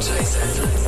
Jason.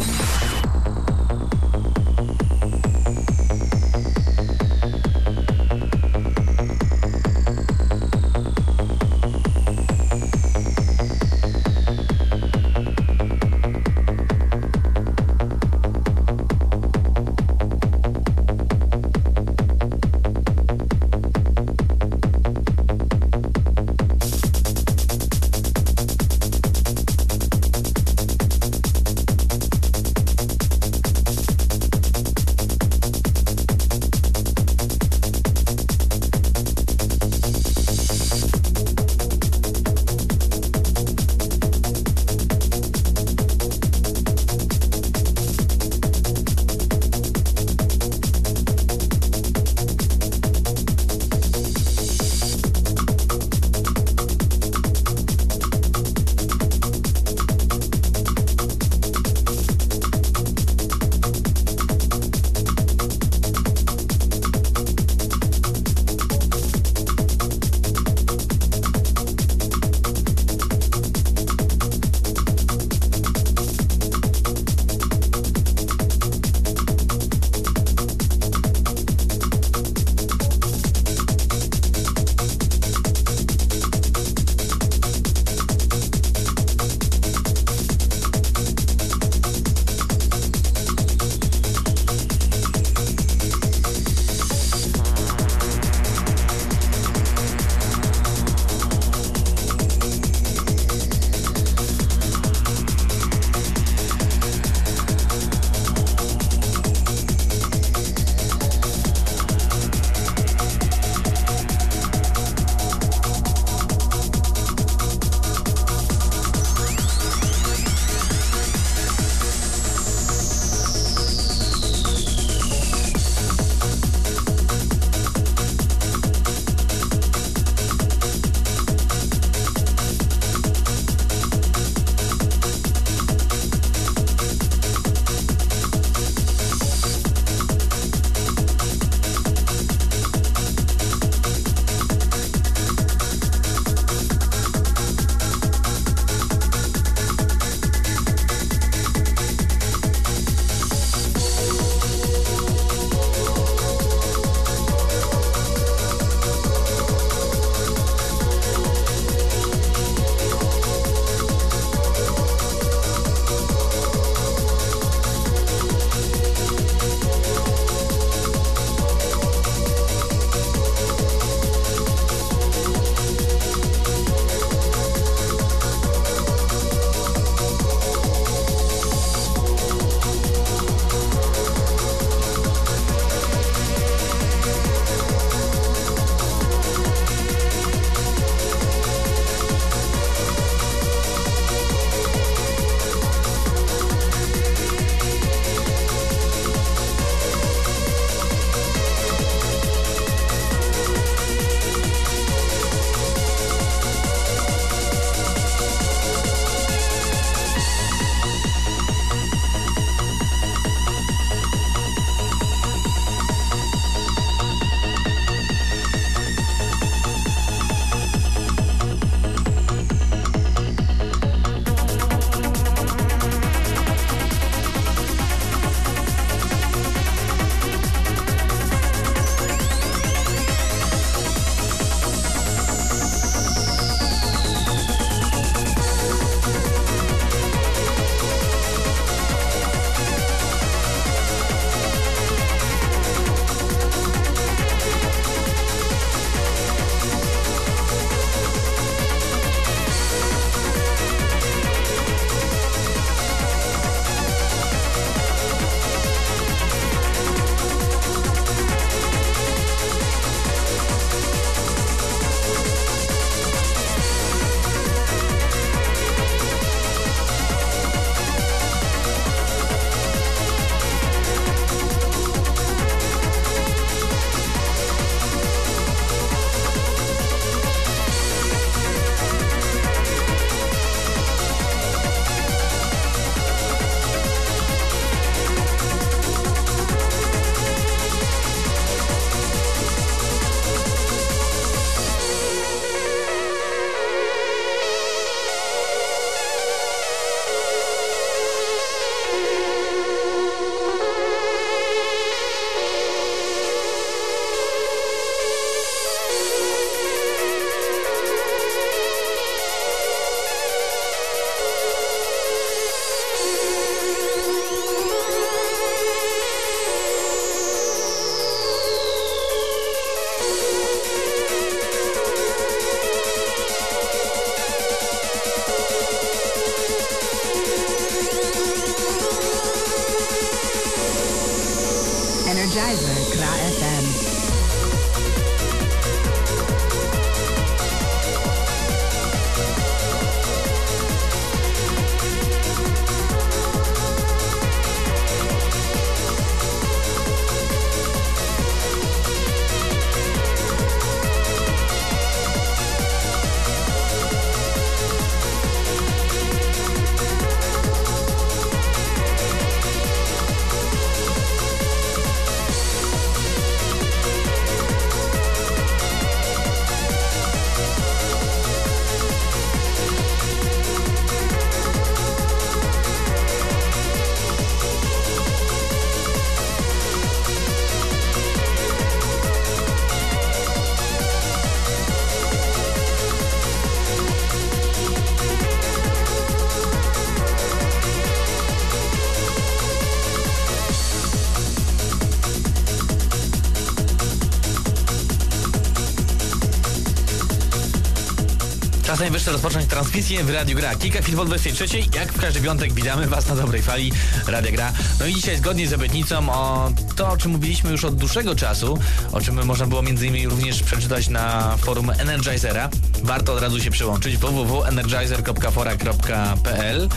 Czas najwyższy rozpocząć transmisję w Radiu Gra. Kilka chwil po 23. Jak w każdy piątek witamy Was na dobrej fali Radia Gra. No i dzisiaj zgodnie z obietnicą o to, o czym mówiliśmy już od dłuższego czasu, o czym można było między innymi również przeczytać na forum Energizera. Warto od razu się przyłączyć www.energizer.fora.pl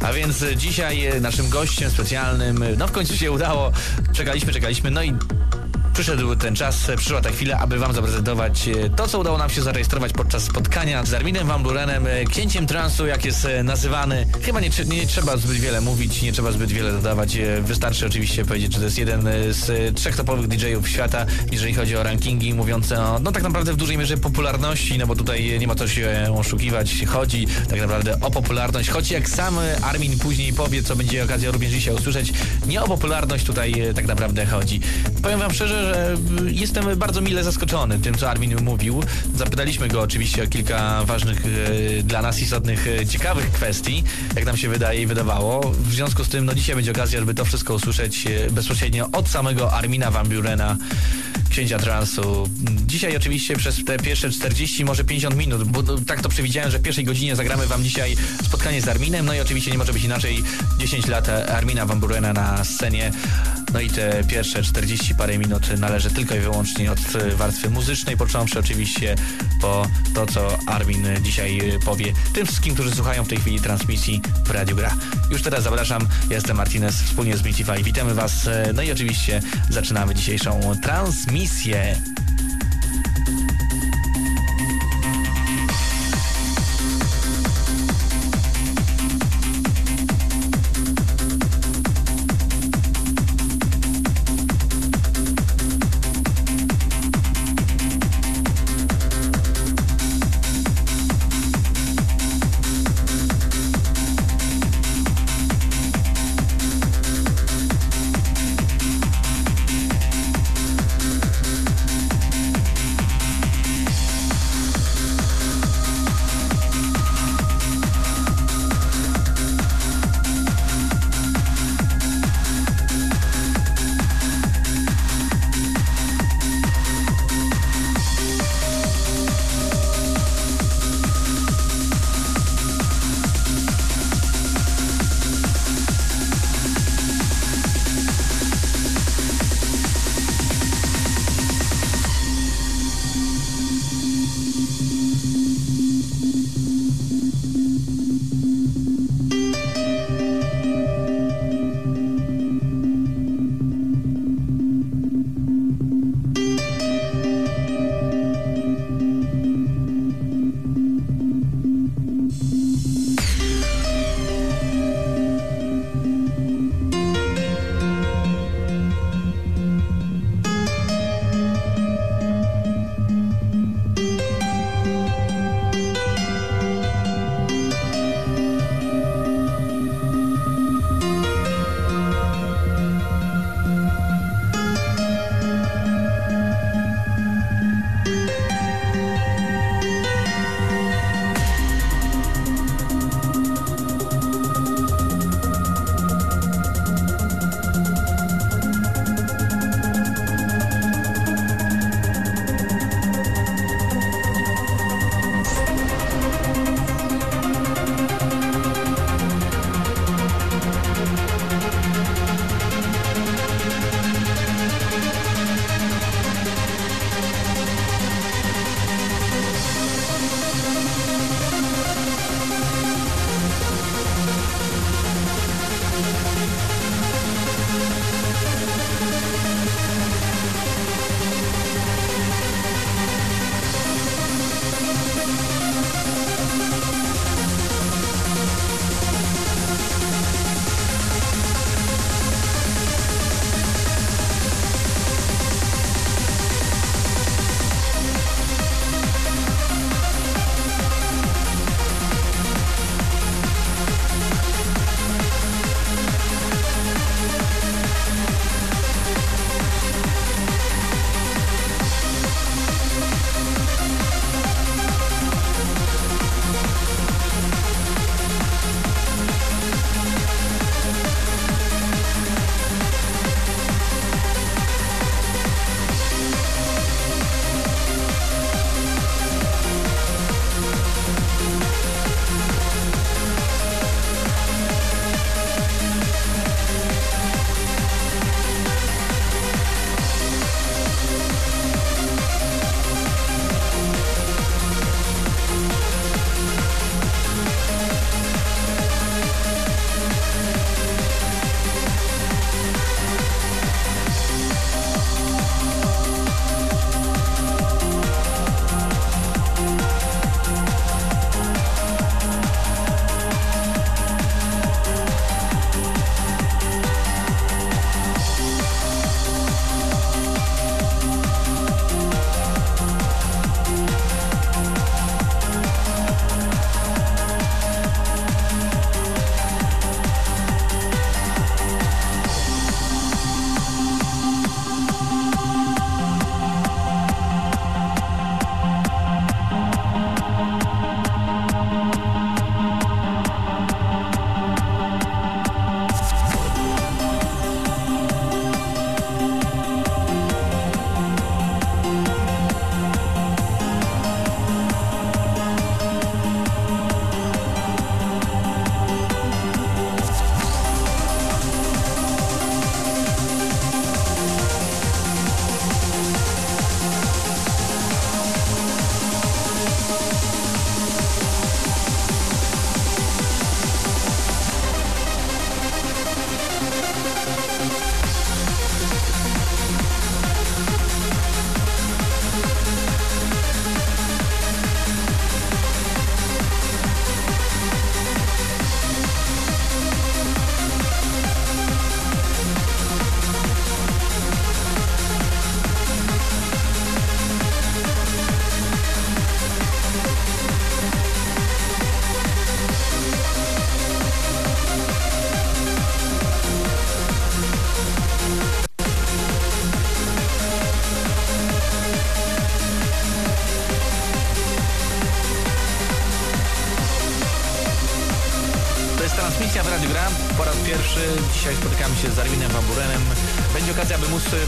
a więc dzisiaj naszym gościem specjalnym, no w końcu się udało, czekaliśmy, czekaliśmy, no i Przyszedł ten czas, przyszła ta chwila, aby Wam zaprezentować e, to, co udało nam się zarejestrować podczas spotkania z Arminem Van Burenem, e, księciem transu, jak jest e, nazywany. Chyba nie, nie trzeba zbyt wiele mówić, nie trzeba zbyt wiele dodawać. Wystarczy oczywiście powiedzieć, że to jest jeden z trzech topowych DJ-ów świata, jeżeli chodzi o rankingi, mówiące o, no tak naprawdę w dużej mierze popularności, no bo tutaj nie ma co się oszukiwać, chodzi tak naprawdę o popularność, choć jak sam Armin później powie, co będzie okazja również dzisiaj usłyszeć, nie o popularność tutaj tak naprawdę chodzi. Powiem wam szczerze, że jestem bardzo mile zaskoczony tym, co Armin mówił. Zapytaliśmy go oczywiście o kilka ważnych e, dla nas istotnych, e, ciekawych kwestii, jak nam się wydaje i wydawało. W związku z tym, no dzisiaj będzie okazja, żeby to wszystko usłyszeć e, bezpośrednio od samego Armina Van Burena, księcia transu. Dzisiaj oczywiście przez te pierwsze 40, może 50 minut, bo tak to przewidziałem, że w pierwszej godzinie zagramy wam dzisiaj spotkanie z Arminem, no i oczywiście nie może być inaczej 10 lat Armina Van Burena na scenie. No i te pierwsze 40 parę minut należy tylko i wyłącznie od e, warstwy muzycznej, począwszy oczywiście po to, co Armin dzisiaj e, powie tym wszystkim, którzy słuchają w tej chwili transmisji w Radiu Gra. Już teraz zapraszam, jestem Martinez wspólnie z Mitify. Witamy Was, e, no i oczywiście zaczynamy dzisiejszą transmisję. Pierwszy.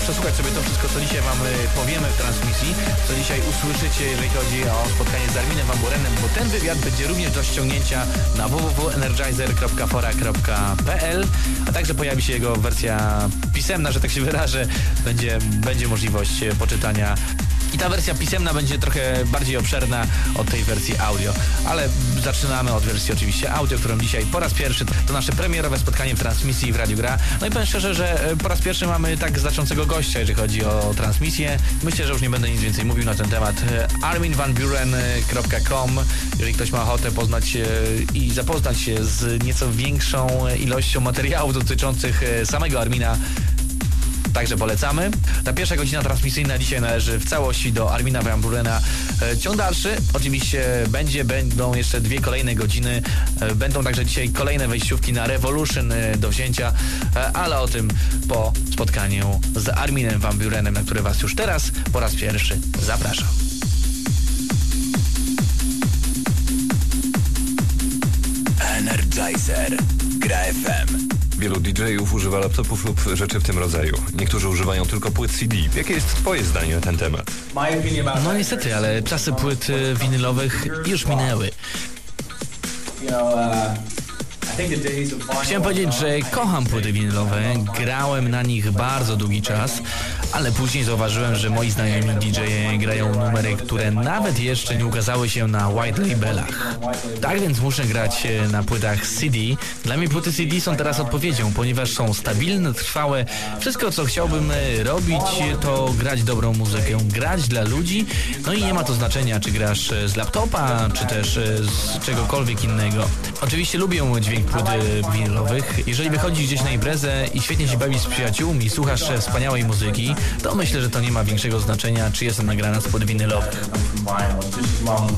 Przesłuchać sobie to wszystko, co dzisiaj Wam e, powiemy w transmisji, co dzisiaj usłyszycie, jeżeli chodzi o spotkanie z Arminem Van Burenem, bo ten wywiad będzie również do ściągnięcia na www.energizer.fora.pl, a także pojawi się jego wersja pisemna, że tak się wyrażę. Będzie, będzie możliwość e, poczytania i ta wersja pisemna będzie trochę bardziej obszerna od tej wersji audio. Ale zaczynamy od wersji oczywiście audio, którą dzisiaj po raz pierwszy to nasze premierowe spotkanie w transmisji w Radiu Gra. No i powiem szczerze, że e, po raz pierwszy mamy tak znaczącego gościa, jeżeli chodzi o transmisję. Myślę, że już nie będę nic więcej mówił na ten temat. E, arminvanburen.com Jeżeli ktoś ma ochotę poznać e, i zapoznać się z nieco większą ilością materiałów dotyczących samego Armina, Także polecamy. Ta pierwsza godzina transmisyjna dzisiaj należy w całości do Armina Van Burena. E, ciąg dalszy oczywiście będzie, będą jeszcze dwie kolejne godziny. E, będą także dzisiaj kolejne wejściówki na Revolution e, do wzięcia, ale o tym po spotkaniu z Arminem Van Burenem, na które Was już teraz po raz pierwszy zapraszam. Energizer Gra FM Wielu DJ-ów używa laptopów lub rzeczy w tym rodzaju. Niektórzy używają tylko płyt CD. Jakie jest Twoje zdanie na ten temat? No niestety, ale czasy płyt winylowych już minęły. Chciałem powiedzieć, że kocham płyty winylowe, grałem na nich bardzo długi czas, ale później zauważyłem, że moi znajomi DJ grają numery, które nawet jeszcze nie ukazały się na white labelach. Tak więc muszę grać e, na płytach CD. Dla mnie płyty CD są teraz odpowiedzią, ponieważ są stabilne, trwałe. Wszystko, co chciałbym e, robić, to grać dobrą muzykę, grać dla ludzi. No i nie ma to znaczenia, czy grasz e, z laptopa, czy też z czegokolwiek innego. Oczywiście lubię dźwięk płyt winylowych. Jeżeli wychodzisz gdzieś na imprezę i świetnie się bawisz z przyjaciółmi, słuchasz wspaniałej muzyki, to myślę, że to nie ma większego znaczenia, czy jest ona nagrana z podwinylowy. On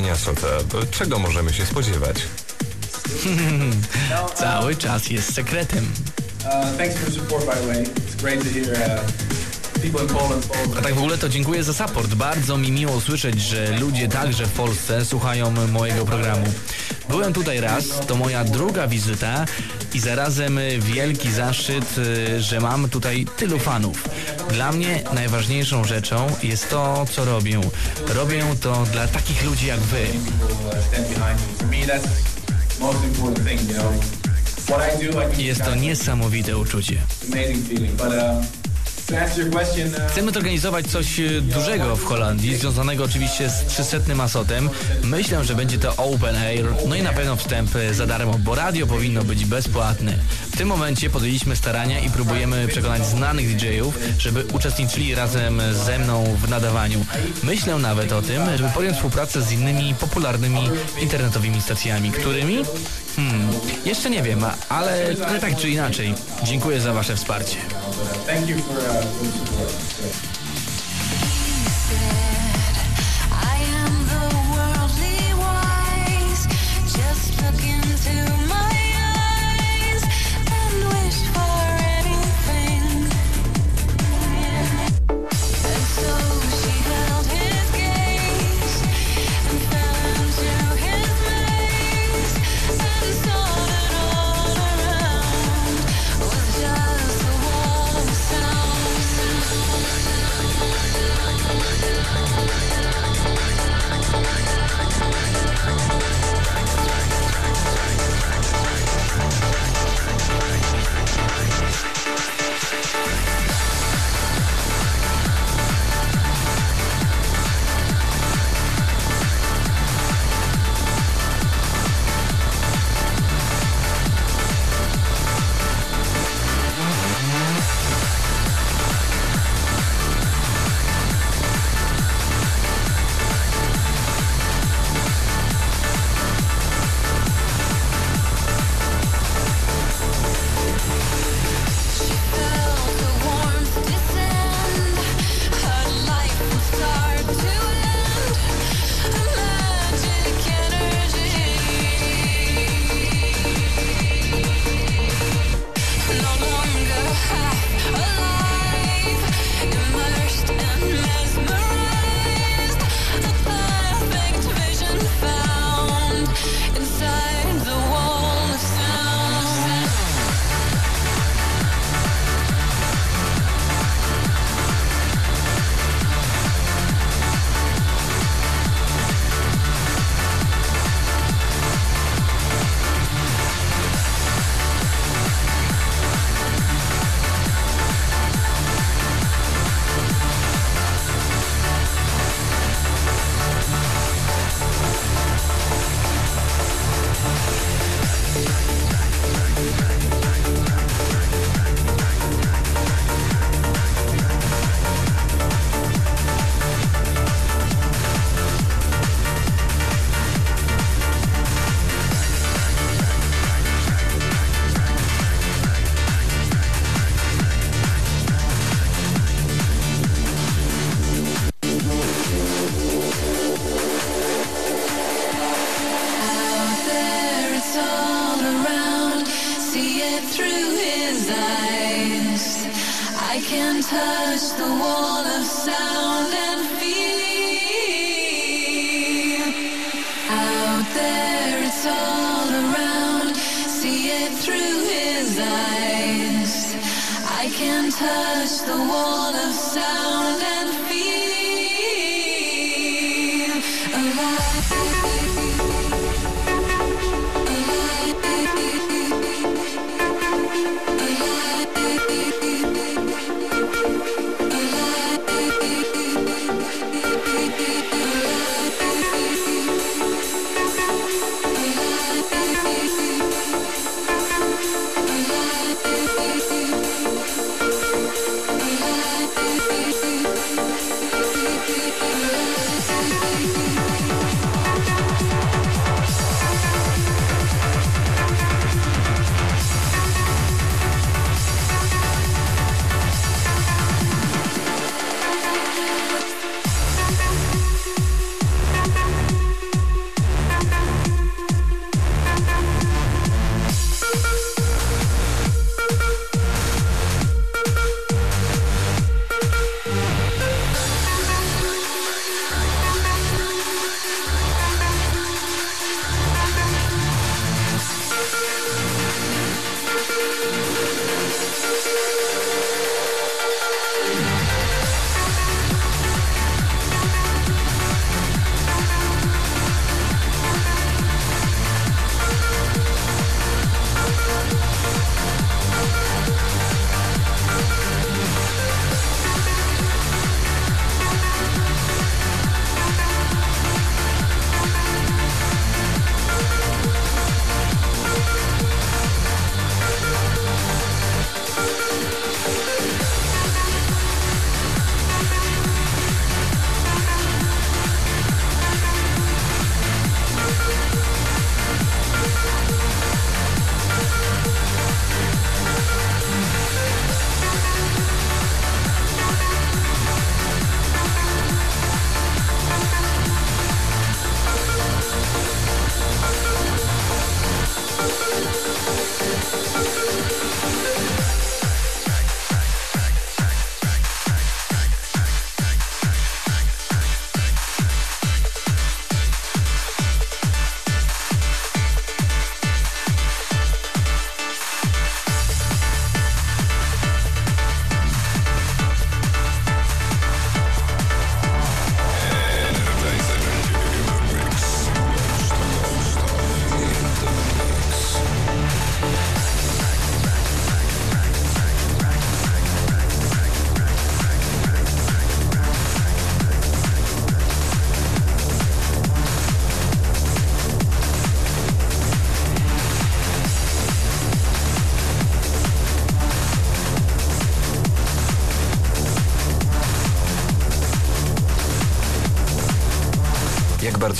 Wydanie Asota. Czego możemy się spodziewać? Cały czas jest sekretem. Uh, uh. A tak w ogóle to dziękuję za support. Bardzo mi miło słyszeć, że ludzie także w Polsce słuchają mojego programu. Byłem tutaj raz, to moja druga wizyta i zarazem wielki zaszczyt, y, że mam tutaj tylu fanów. Dla mnie najważniejszą rzeczą jest to, co robię. Robię to dla takich ludzi jak wy. Jest to niesamowite uczucie. Chcemy zorganizować coś e, dużego w Holandii, związanego oczywiście z 300 Asotem. Myślę, że będzie to open air, no i na pewno wstęp e, za darmo, bo radio powinno być bezpłatne. Tym momencie podjęliśmy starania i próbujemy przekonać znanych DJ-ów, żeby uczestniczyli razem ze mną w nadawaniu. Myślę nawet o tym, żeby podjąć współpracę z innymi popularnymi internetowymi stacjami, którymi? Hmm, jeszcze nie wiem, ale, ale tak czy inaczej, dziękuję za Wasze wsparcie. thank you for, uh,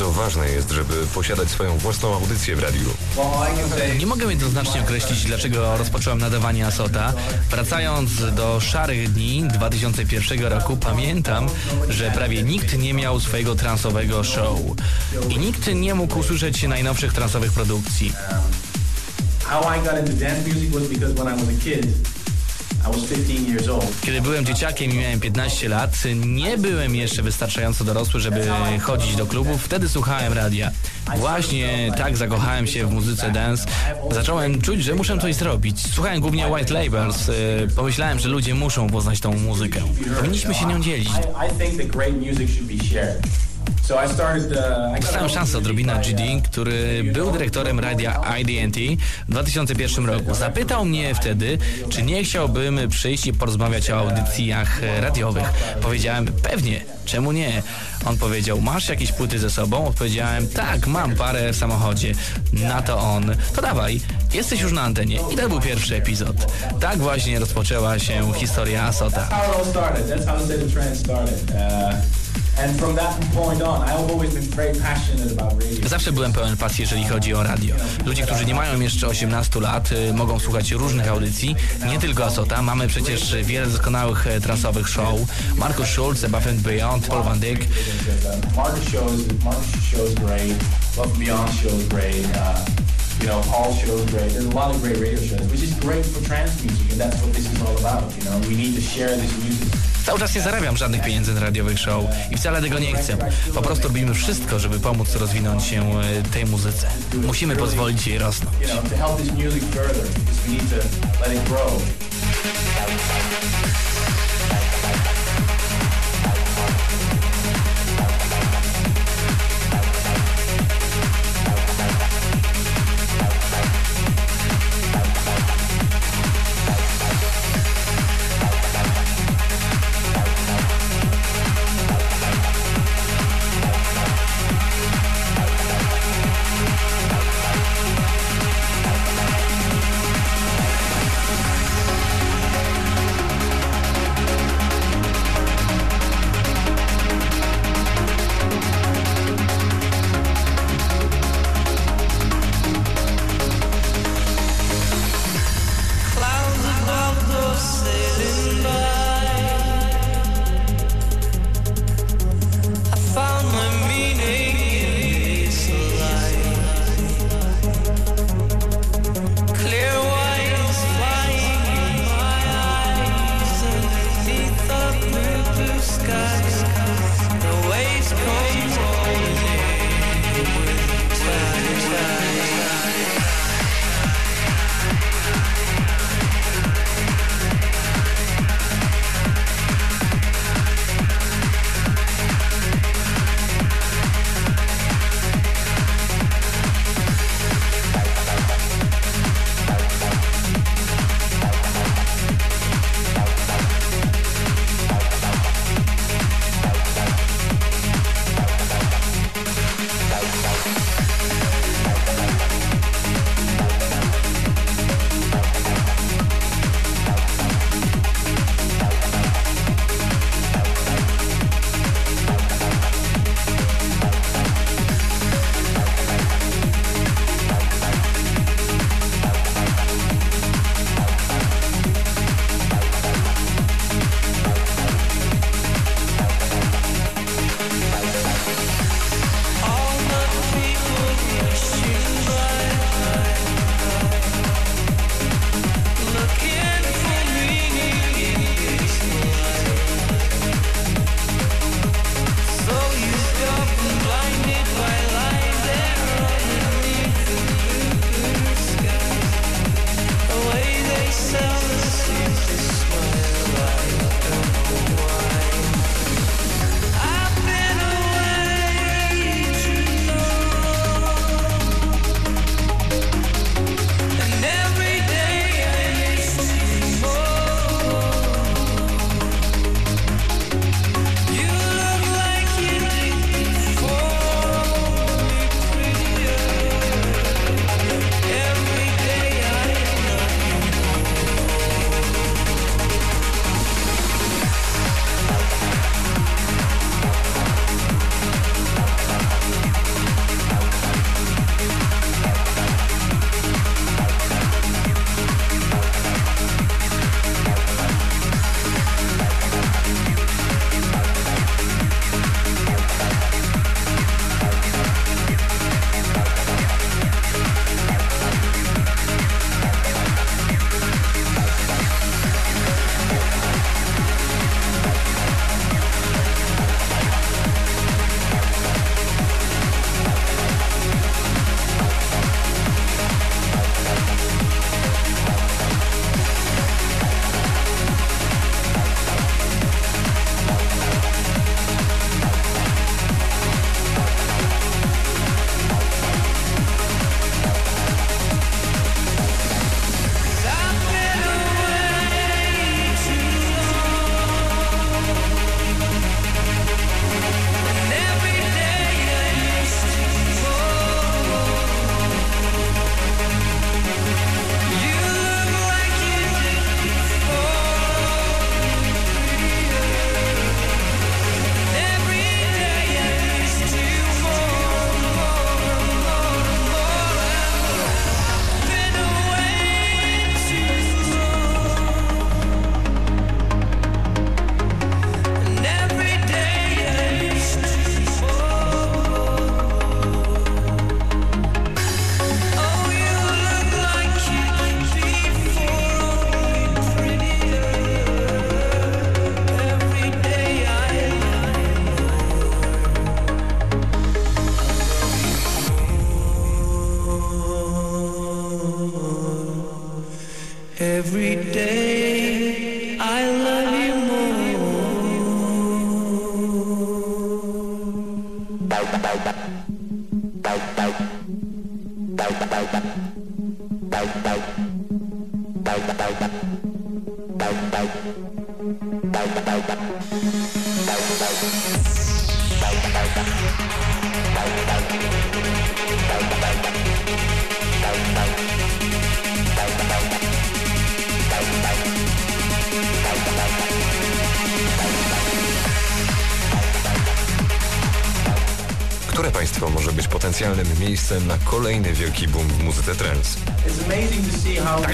bardzo ważne jest, żeby posiadać swoją własną audycję w radiu. Nie mogę jednoznacznie określić, dlaczego rozpocząłem nadawanie Asota. Wracając do szarych dni 2001 roku, pamiętam, że prawie nikt nie miał swojego transowego show. I nikt nie mógł usłyszeć najnowszych transowych produkcji. how I got into dance music was because when I was a kid, Kiedy byłem dzieciakiem i miałem 15 lat, nie byłem jeszcze wystarczająco dorosły, żeby chodzić do klubów. Wtedy słuchałem radia. Właśnie tak zakochałem się w muzyce dance. Zacząłem czuć, że muszę coś zrobić. Słuchałem głównie White Labels. y, Pomyślałem, że ludzie muszą poznać tą muzykę. Powinniśmy się nią dzielić. Started. Uh, Dostałem szansę od Robina GD, który był dyrektorem radia IDNT w 2001 roku. Zapytał mnie wtedy, czy nie chciałbym przyjść i porozmawiać o audycjach radiowych. Powiedziałem, pewnie, czemu nie? On powiedział, masz jakieś płyty ze sobą? Odpowiedziałem, tak, mam parę w samochodzie. Na to on, to dawaj, jesteś już na antenie. I to był pierwszy epizod. Tak właśnie rozpoczęła się historia Asota. Zawsze byłem pełen pasji, jeżeli chodzi o radio. Ludzie, którzy nie mają jeszcze 18 lat, y, mogą słuchać różnych audycji, nie tylko Asota. Mamy przecież wiele doskonałych e, transowych show. Markus Schulz, Above and Beyond, Paul Van Dyk. Uh, You know, show's great. There's a lot of great radio shows, which is great for trance music, and that's what this is all about. You know, we need to share this music. Cały czas nie zarabiam żadnych pieniędzy na radiowych show i wcale tego nie chcę. Po prostu robimy wszystko, żeby pomóc rozwinąć się e, tej muzyce. Musimy pozwolić jej rosnąć.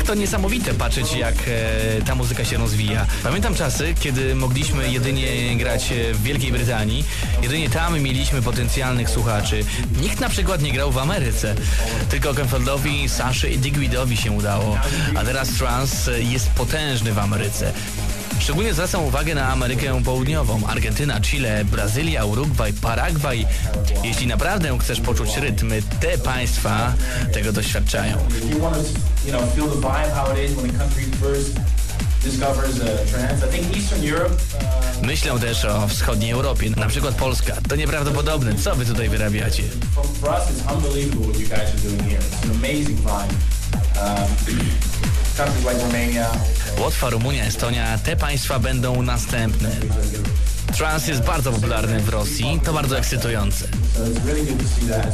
To niesamowite patrzeć, jak e, ta muzyka się rozwija. Pamiętam czasy, kiedy mogliśmy jedynie grać e, w Wielkiej Brytanii. Jedynie tam mieliśmy potencjalnych słuchaczy. Nikt na przykład nie grał w Ameryce. Tylko Kenfeldowi, Saszy i Digwidowi się udało. A teraz trans jest potężny w Ameryce. Szczególnie zwracam uwagę na Amerykę Południową. Argentyna, Chile, Brazylia, Urugwaj, Paragwaj. Jeśli naprawdę chcesz poczuć rytmy, te państwa tego doświadczają. uh. Uh, Myślę też o wschodniej Europie, na przykład Polska. To nieprawdopodobne, co wy tutaj wyrabiacie. for, for us, it's unbelievable what you guys are doing here. It's an amazing vibe. Um, countries like Romania. Łotwa, Rumunia, Estonia, te państwa będą następne. Trans jest bardzo popularny w Rosji, to bardzo ekscytujące.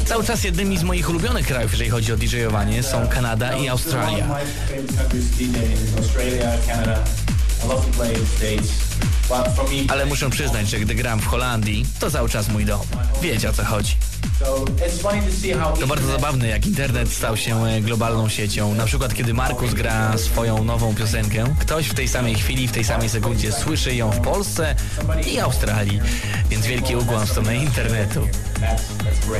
Cały czas jednymi z moich ulubionych krajów, jeżeli chodzi o DJ-owanie, są Kanada i Australia. Ale muszę przyznać, że gdy gram w Holandii, to cały czas mój dom. Wiecie o co chodzi. so it's funny to see how To bardzo zabawne, jak internet stał się e, globalną siecią. Na przykład, kiedy Markus gra swoją nową piosenkę, ktoś w tej samej chwili, w tej samej sekundzie słyszy ją w Polsce i Australii. Więc wielki ukłon w stronę internetu. That's, that's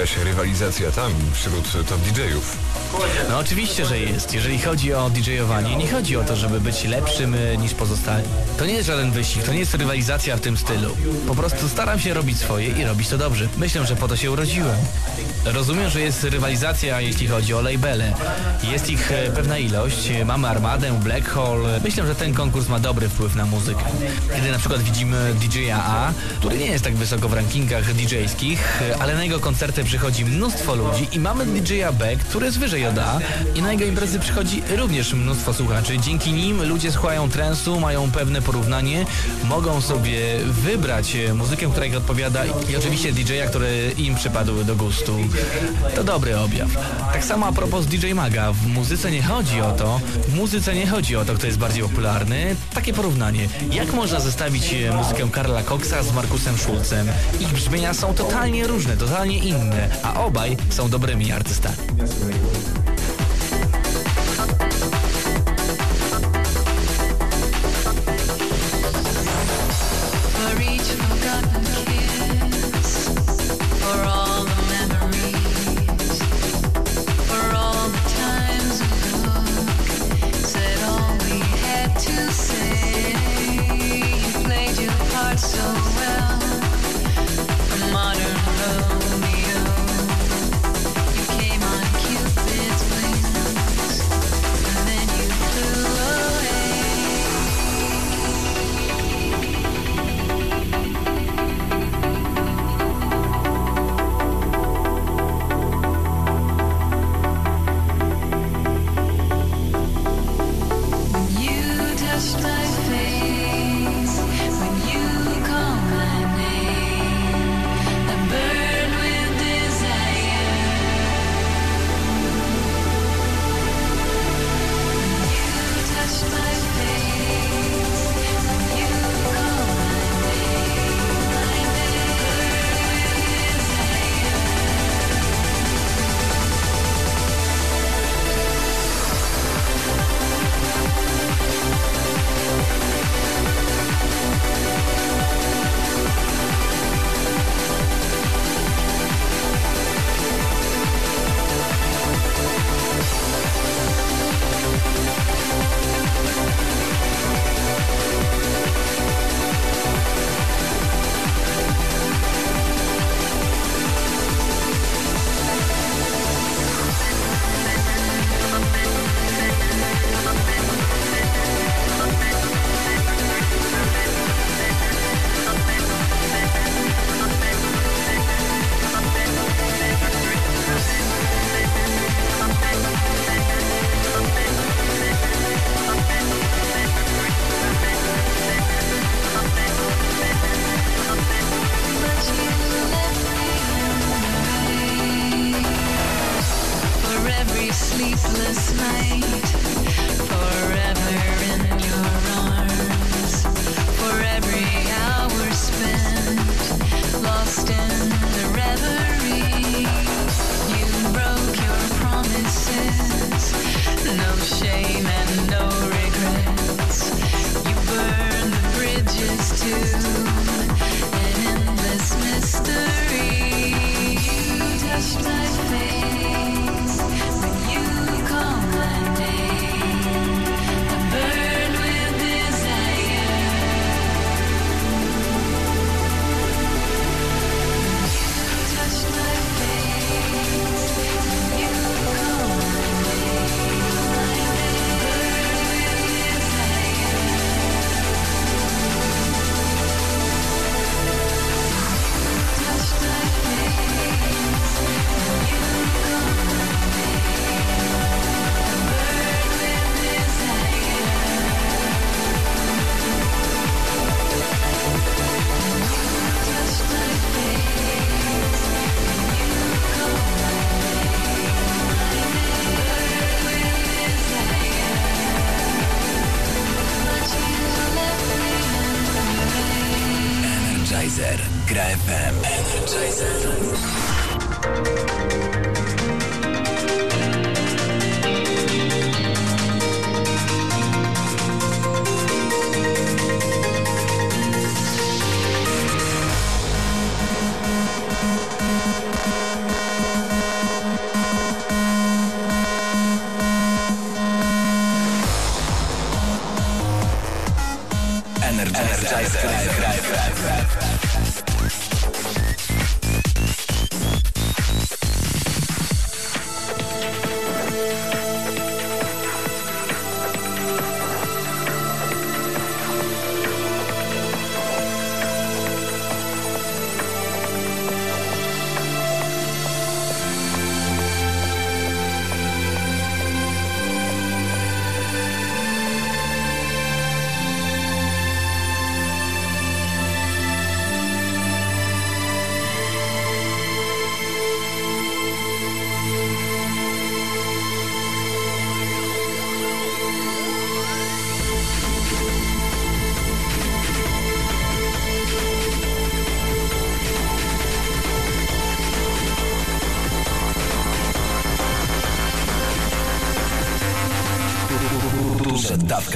jakaś rywalizacja tam wśród top DJ-ów? No oczywiście, że jest. Jeżeli chodzi o DJ-owanie, nie chodzi o to, żeby być lepszym y, niż pozostali. To nie jest żaden wyścig, to nie jest rywalizacja w tym stylu. Po prostu staram się robić swoje i robić to dobrze. Myślę, że po to się urodziłem. Rozumiem, że jest rywalizacja, jeśli chodzi o labele. Jest ich e, pewna ilość. Mamy Armadę, Black Hole. Myślę, że ten konkurs ma dobry wpływ na muzykę. Kiedy na przykład widzimy DJ-a A, który nie jest tak wysoko w rankingach DJ-skich, e, ale na jego koncerty przychodzi mnóstwo ludzi i mamy DJ-a B, który jest wyżej od A i na jego imprezy przychodzi również mnóstwo słuchaczy. Dzięki nim ludzie słuchają trensu, mają pewne porównanie, mogą sobie wybrać e, muzykę, która ich odpowiada i oczywiście DJ-a, który im przypadł do gustu. To dobry objaw. Tak samo a propos DJ Maga, w muzyce nie chodzi o to, w muzyce nie chodzi o to, kto jest bardziej popularny. Takie porównanie. Jak można zestawić e, muzykę Karla Coxa z Markusem Schulzem? Ich brzmienia są totalnie różne, totalnie inne, a obaj są dobrymi artystami.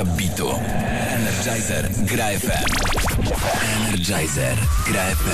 Dawka bitu. Energizer gra FM. Energizer gra FM.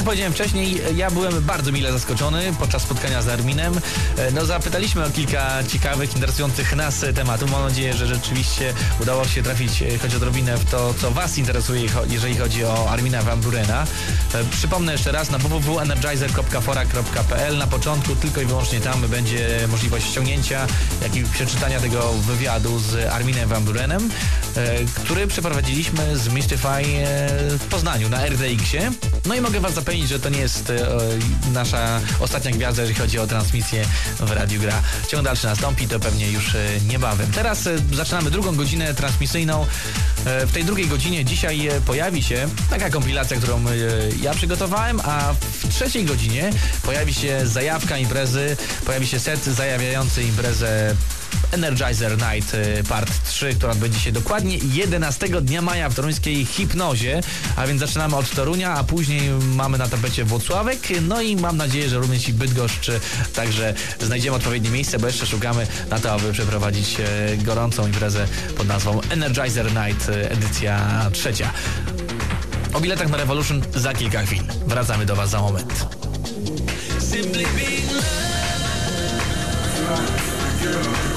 Jak powiedziałem wcześniej, ja byłem bardzo mile zaskoczony podczas spotkania z Arminem. E, No zapytaliśmy o kilka ciekawych, interesujących nas tematów. Mam nadzieję, że rzeczywiście udało się trafić e, choć odrobinę w to, co Was interesuje, jeżeli chodzi o Armina Van Burena. E, Przypomnę jeszcze raz na www.energizer.fora.pl na początku tylko i wyłącznie tam będzie możliwość ściągnięcia, jak i przeczytania tego wywiadu z Arminem Van Burenem, który przeprowadziliśmy z Mystify w Poznaniu na RDX-ie. No i mogę Was zapewnić, że to nie jest e, nasza ostatnia gwiazda, jeżeli chodzi o transmisję w Radiu Gra. Ciąg dalszy nastąpi, to pewnie już e, niebawem. Teraz e, zaczynamy drugą godzinę transmisyjną. W tej drugiej godzinie dzisiaj pojawi się taka kompilacja, którą ja przygotowałem, a w trzeciej godzinie pojawi się zajawka imprezy, pojawi się set zajawiający imprezę Energizer Night y, Part 3, która odbędzie się dokładnie 11 dnia maja w toruńskiej Hipnozie, a więc zaczynamy od Torunia, a później mamy na tapecie Włocławek, no i mam nadzieję, że również i Bydgoszcz, y, także znajdziemy odpowiednie miejsce, bo jeszcze szukamy na to, aby przeprowadzić y, gorącą imprezę pod nazwą Energizer Night edycja trzecia. O biletach na Revolution za kilka chwil. Wracamy do Was za moment. Hi,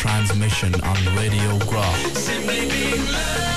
Transmission on Radio Gra.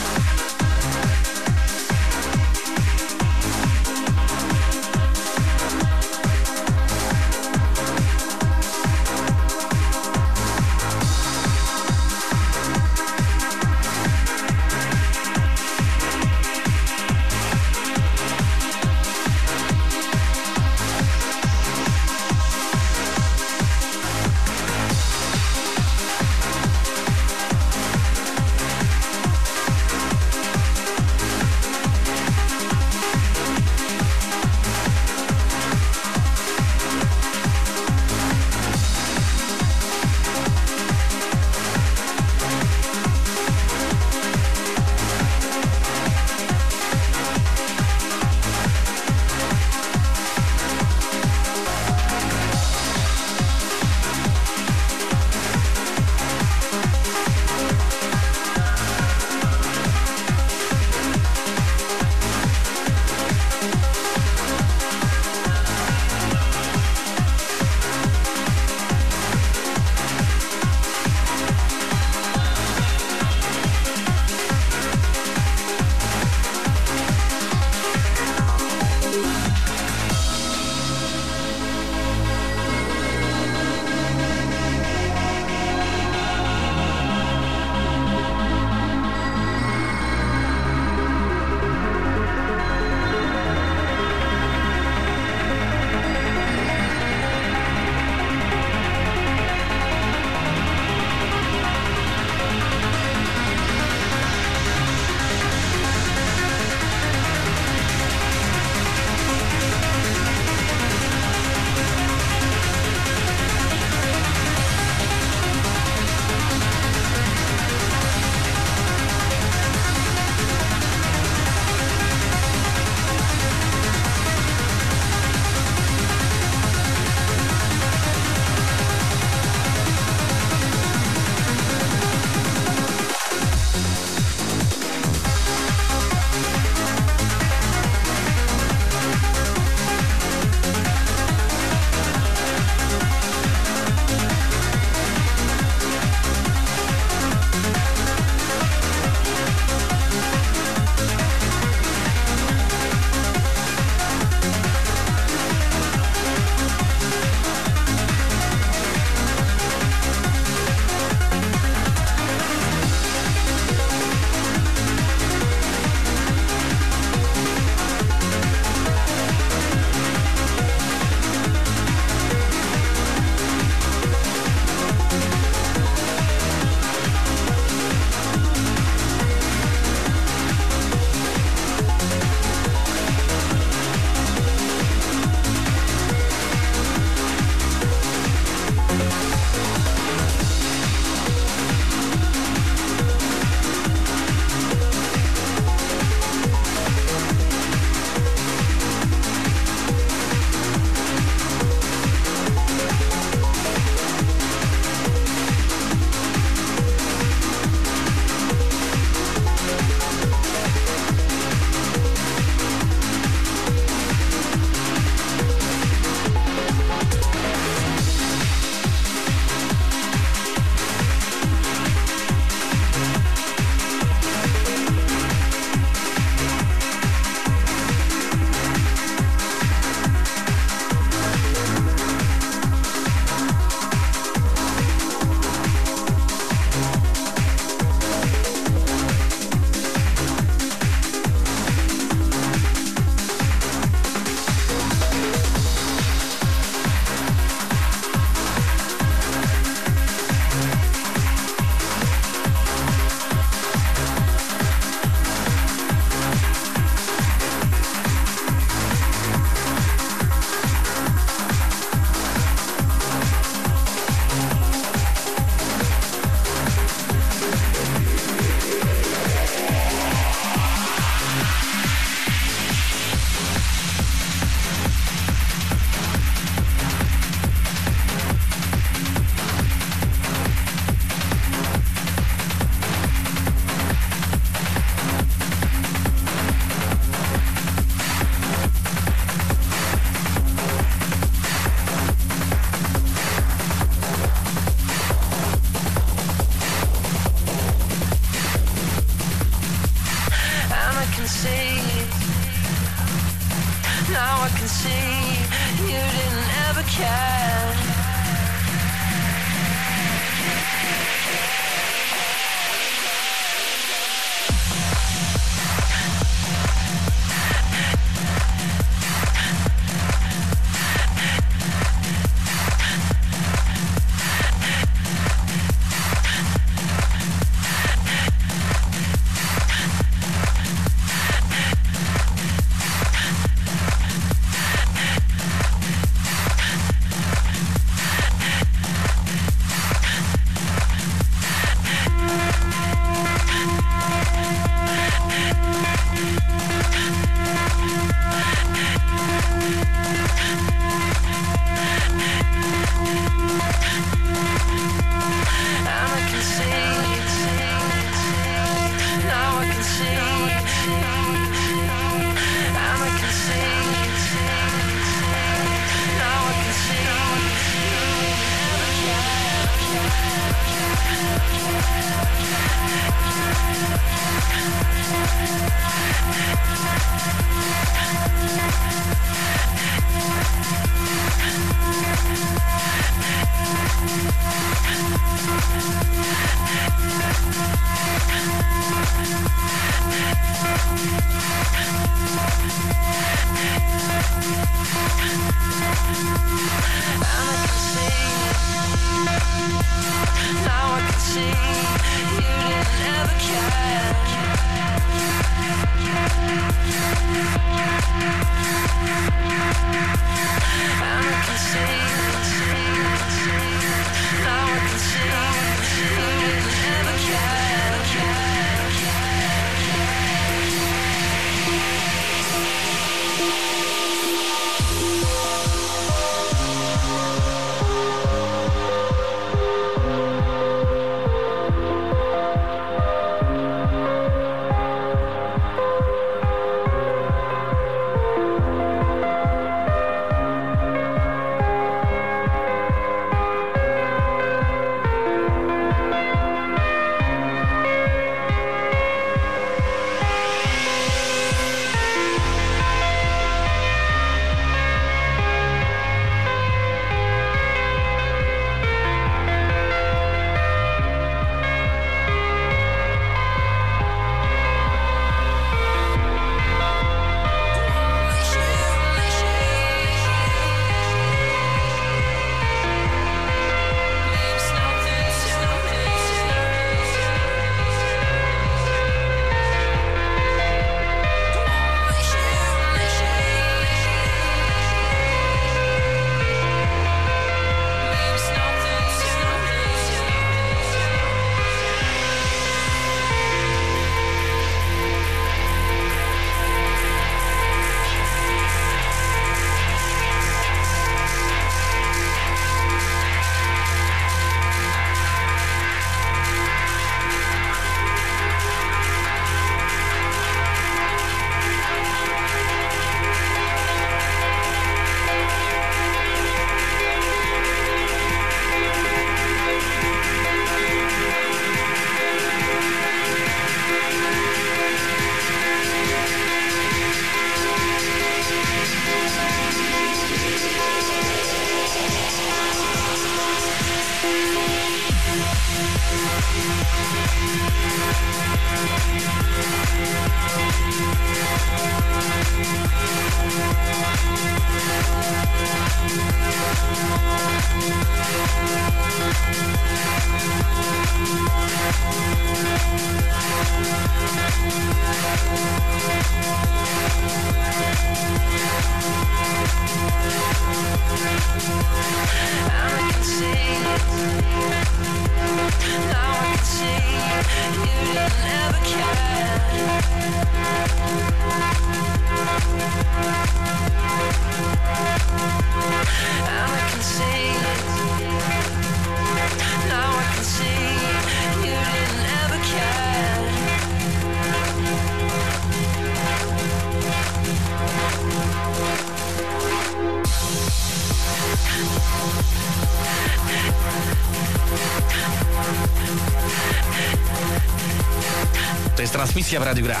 Transmisja w Radiu Gra.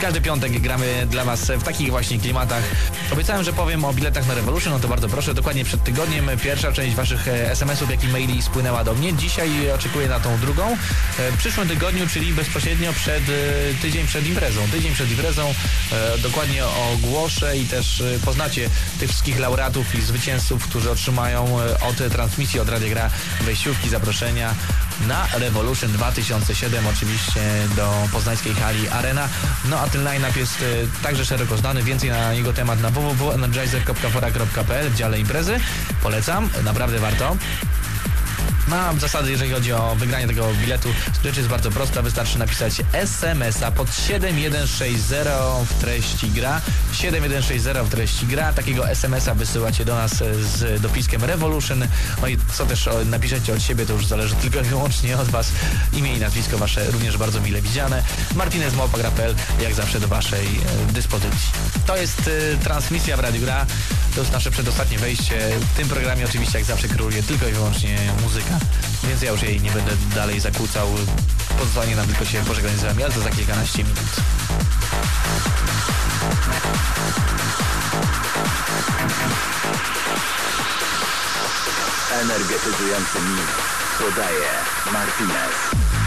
każdy piątek gramy dla Was w takich właśnie klimatach. Obiecałem, że powiem o biletach na Revolution, no to bardzo proszę. Dokładnie przed tygodniem pierwsza część Waszych e, SMS-ów, jak i maili spłynęła do mnie. Dzisiaj oczekuję na tą drugą. E, W przyszłym tygodniu, czyli bezpośrednio przed e, tydzień przed imprezą. Tydzień przed imprezą dokładnie ogłoszę i też poznacie tych wszystkich laureatów i zwycięzców, którzy otrzymają od transmisji od Radia Gra wejściówki, zaproszenia na Revolution 2007 oczywiście do poznańskiej hali Arena. No a ten line-up jest e, także szeroko znany. Więcej na jego temat na www.energizer.fora.pl w dziale imprezy. Polecam, naprawdę warto. Mam zasady, jeżeli chodzi o wygranie tego biletu. Rzecz jest bardzo prosta. Wystarczy napisać SMS-a pod 7160 w treści gra. 7160 w treści gra. Takiego SMS-a wysyłacie do nas z dopiskiem Revolution. No i co też napiszecie od siebie, to już zależy tylko i wyłącznie od Was. Imię i nazwisko Wasze również bardzo mile widziane. Martinez Małpa.pl jak zawsze do Waszej e, dyspozycji. To jest e, transmisja w Radiu Gra. To jest nasze przedostatnie wejście. W tym programie oczywiście jak zawsze króluje tylko i wyłącznie muzyka, więc ja już jej nie będę dalej zakłócał. Pozostanie nam tylko się pożegnać z wami, ale to za kilkanaście minut. Energetyzujący mix podaje Martinez.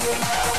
Thank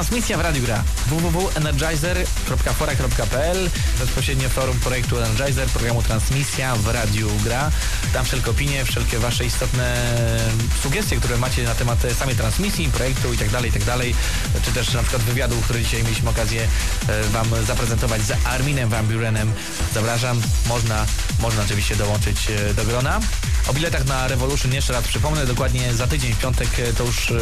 Transmisja w Radiu Gra. www.energizer.fora.pl Bezpośrednie forum projektu Energizer, programu Transmisja w Radiu Gra. Tam wszelkie opinie, wszelkie wasze istotne sugestie, które macie na temat samej transmisji, projektu i tak dalej, i tak. Czy też na przykład wywiadu, który dzisiaj mieliśmy okazję e, wam zaprezentować z Arminem Van Burenem. Zapraszam, można, można oczywiście dołączyć e, do grona. O biletach na Revolution jeszcze raz przypomnę, dokładnie za tydzień w piątek e, to już e,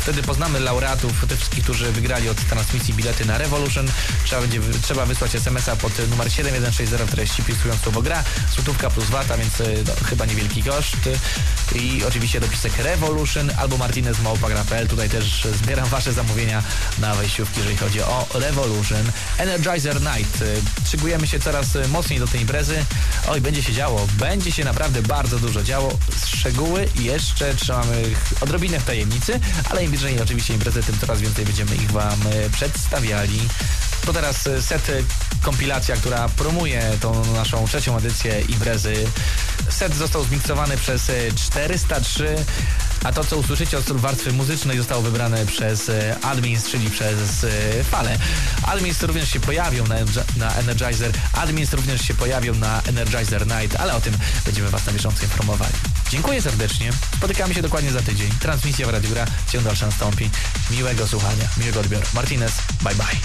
wtedy poznamy laureatów, tych wszystkich, którzy wygrali od transmisji bilety na Revolution. Trzeba będzie trzeba wysłać SMS-a pod numer 71600 w treści wpisując słowo gra, złotówka plus wata, więc e, no, chyba niewielki koszt. I oczywiście dopisek Revolution albo Martinez Małpagra.pl. Tutaj też zbieram wasze zamówienia na wejściówki, jeżeli chodzi o Revolution. Energizer Night. Szykujemy się coraz mocniej do tej imprezy. Oj, będzie się działo. Będzie się naprawdę bardzo dużo działo. Szczegóły jeszcze trzymamy odrobinę w tajemnicy, ale im bliżej oczywiście imprezy, tym coraz więcej będziemy ich wam e, przedstawiali. To teraz e, set e, kompilacja, która promuje tą naszą trzecią edycję imprezy. Set został zmiksowany przez e, 403, a to co usłyszycie od warstwy muzycznej zostało wybrane przez e, Admins, czyli przez e, Fale. Admins również się pojawią na, na Energizer, Admins również się pojawią na Energizer Night, ale o tym będziemy was na bieżąco informowali. Dziękuję serdecznie. Spotykamy się dokładnie za tydzień. Transmisja w Radiu Gra ciąg dalszy nastąpi. Miłego słuchania, miłego odbioru. Martinez, bye bye.